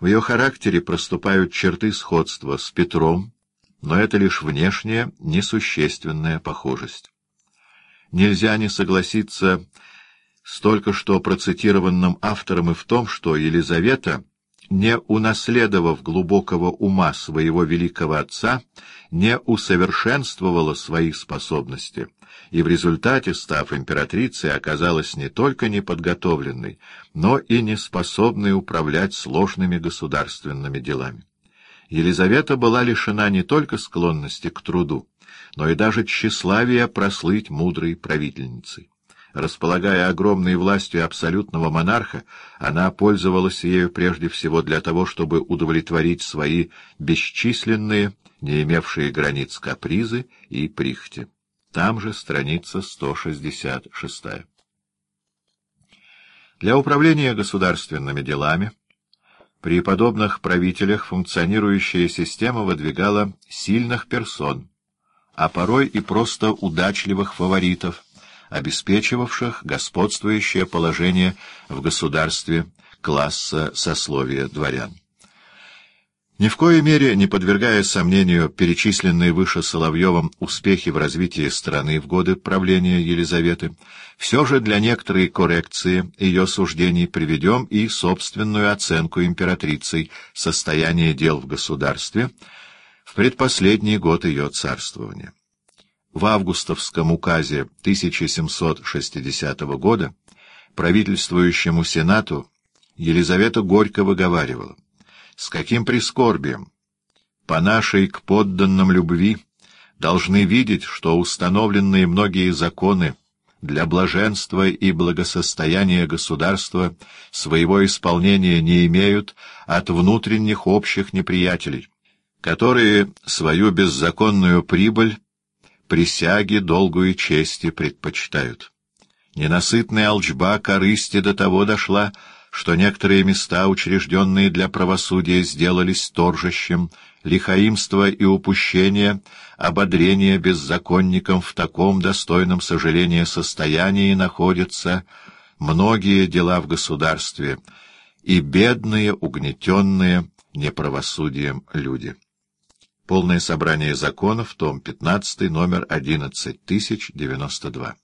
В ее характере проступают черты сходства с Петром, но это лишь внешняя, несущественная похожесть. Нельзя не согласиться с только что процитированным автором и в том, что Елизавета, не унаследовав глубокого ума своего великого отца, не усовершенствовала свои способности, и в результате, став императрицей, оказалась не только неподготовленной, но и неспособной управлять сложными государственными делами. Елизавета была лишена не только склонности к труду, но и даже тщеславия прослыть мудрой правительницей. Располагая огромной властью абсолютного монарха, она пользовалась ею прежде всего для того, чтобы удовлетворить свои бесчисленные, не имевшие границ капризы и прихти. Там же страница 166. Для управления государственными делами при подобных правителях функционирующая система выдвигала сильных персон, а порой и просто удачливых фаворитов, обеспечивавших господствующее положение в государстве класса сословия дворян. Ни в коей мере не подвергая сомнению перечисленные выше Соловьевым успехи в развитии страны в годы правления Елизаветы, все же для некоторой коррекции ее суждений приведем и собственную оценку императрицей состояния дел в государстве в предпоследний год ее царствования. В августовском указе 1760 года правительствующему Сенату Елизавета горько выговаривала — с каким прискорбием, по нашей к подданным любви, должны видеть, что установленные многие законы для блаженства и благосостояния государства своего исполнения не имеют от внутренних общих неприятелей, которые свою беззаконную прибыль присяги долгую чести предпочитают. Ненасытная алчба корысти до того дошла, что некоторые места, учрежденные для правосудия, сделались торжищем, лихаимство и упущение, ободрение беззаконникам в таком достойном сожаления состоянии находятся многие дела в государстве и бедные, угнетенные неправосудием люди. Полное собрание законов, том 15, номер 11092.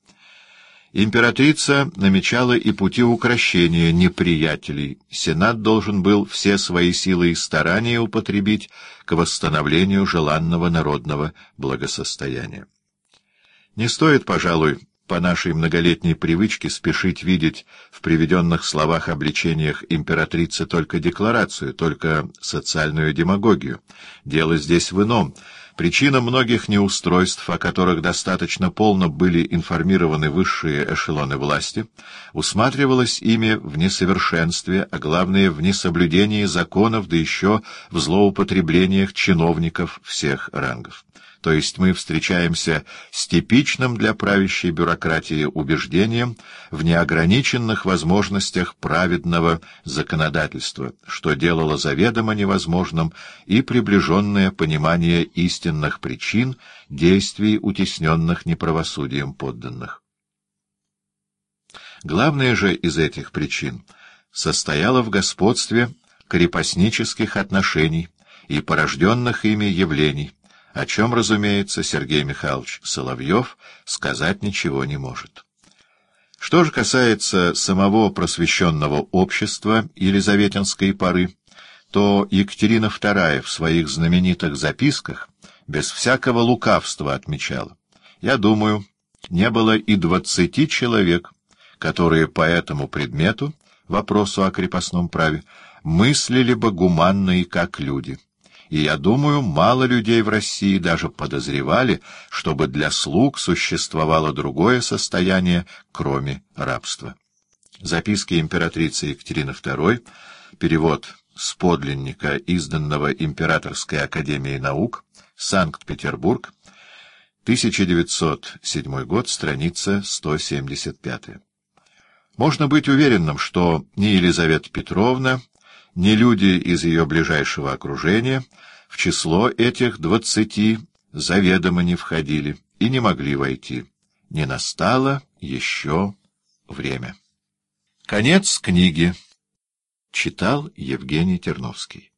Императрица намечала и пути укрощения неприятелей. Сенат должен был все свои силы и старания употребить к восстановлению желанного народного благосостояния. Не стоит, пожалуй, по нашей многолетней привычке спешить видеть в приведенных словах-обличениях императрицы только декларацию, только социальную демагогию. Дело здесь в ином — Причина многих неустройств, о которых достаточно полно были информированы высшие эшелоны власти, усматривалась ими в несовершенстве, а главное в несоблюдении законов, да еще в злоупотреблениях чиновников всех рангов то есть мы встречаемся с типичным для правящей бюрократии убеждением в неограниченных возможностях праведного законодательства, что делало заведомо невозможным и приближенное понимание истинных причин действий, утесненных неправосудием подданных. Главное же из этих причин состояло в господстве крепостнических отношений и порожденных ими явлений, о чем, разумеется, Сергей Михайлович Соловьев сказать ничего не может. Что же касается самого просвещенного общества Елизаветинской поры, то Екатерина II в своих знаменитых записках без всякого лукавства отмечала. Я думаю, не было и двадцати человек, которые по этому предмету, вопросу о крепостном праве, мыслили бы гуманно и как люди и, я думаю, мало людей в России даже подозревали, чтобы для слуг существовало другое состояние, кроме рабства. Записки императрицы Екатерины II, перевод с подлинника, изданного Императорской академией наук, Санкт-Петербург, 1907 год, страница 175. Можно быть уверенным, что ни Елизавета Петровна, ни люди из ее ближайшего окружения в число этих двадцати заведомо не входили и не могли войти. Не настало еще время. Конец книги. Читал Евгений Терновский